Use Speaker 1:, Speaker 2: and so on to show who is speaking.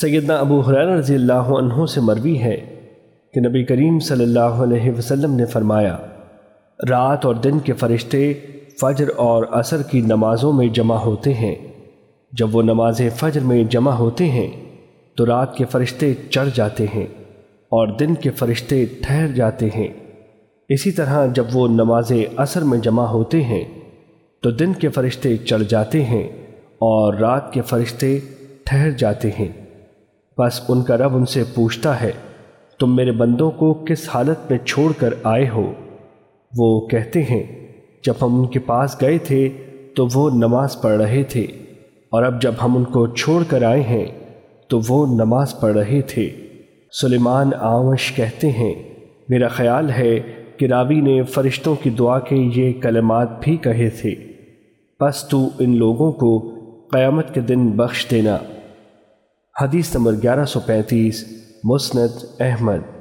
Speaker 1: سیدنا ابو حریر رضی اللہ عنہ سے مروی ہے کہ نبی کریم صلی اللہ علیہ وسلم نے فرمایا، رات اور دن کے فرشتے فجر اور عصر کی نمازوں میں جمع ہوتے ہیں۔ جب وہ نماز فجر میں جمع ہوتے ہیں، تو رات کے فرشتے چڑھ جاتے ہیں اور دن کے فرشتے ٹھہر جاتے ہیں۔ اسی طرح جب وہ نماز عصر میں جمع ہوتے ہیں، تو دن کے فرشتے چڑھ جاتے ہیں اور رات کے فرشتے ٹھہر جاتے ہیں۔ بس ان کا رب ان سے پوچھتا ہے، تم میرے بندوں کو کس حالت میں چھوڑ کر آئے ہو؟ وہ کہتے ہیں، جب ہم ان کے پاس گئے تھے تو وہ نماز پڑھ رہے تھے، اور اب جب ہم ان کو چھوڑ کر آئے ہیں تو وہ نماز پڑھ رہے تھے۔ سلیمان آوش کہتے ہیں، میرا خیال ہے کہ راوی نے فرشتوں کی دعا کے یہ کلمات بھی کہے تھے۔ پس تو ان لوگوں کو قیامت کے دن بخش دینا۔ حدیث نمبر گیارہ سو پینتیس مسند احمد۔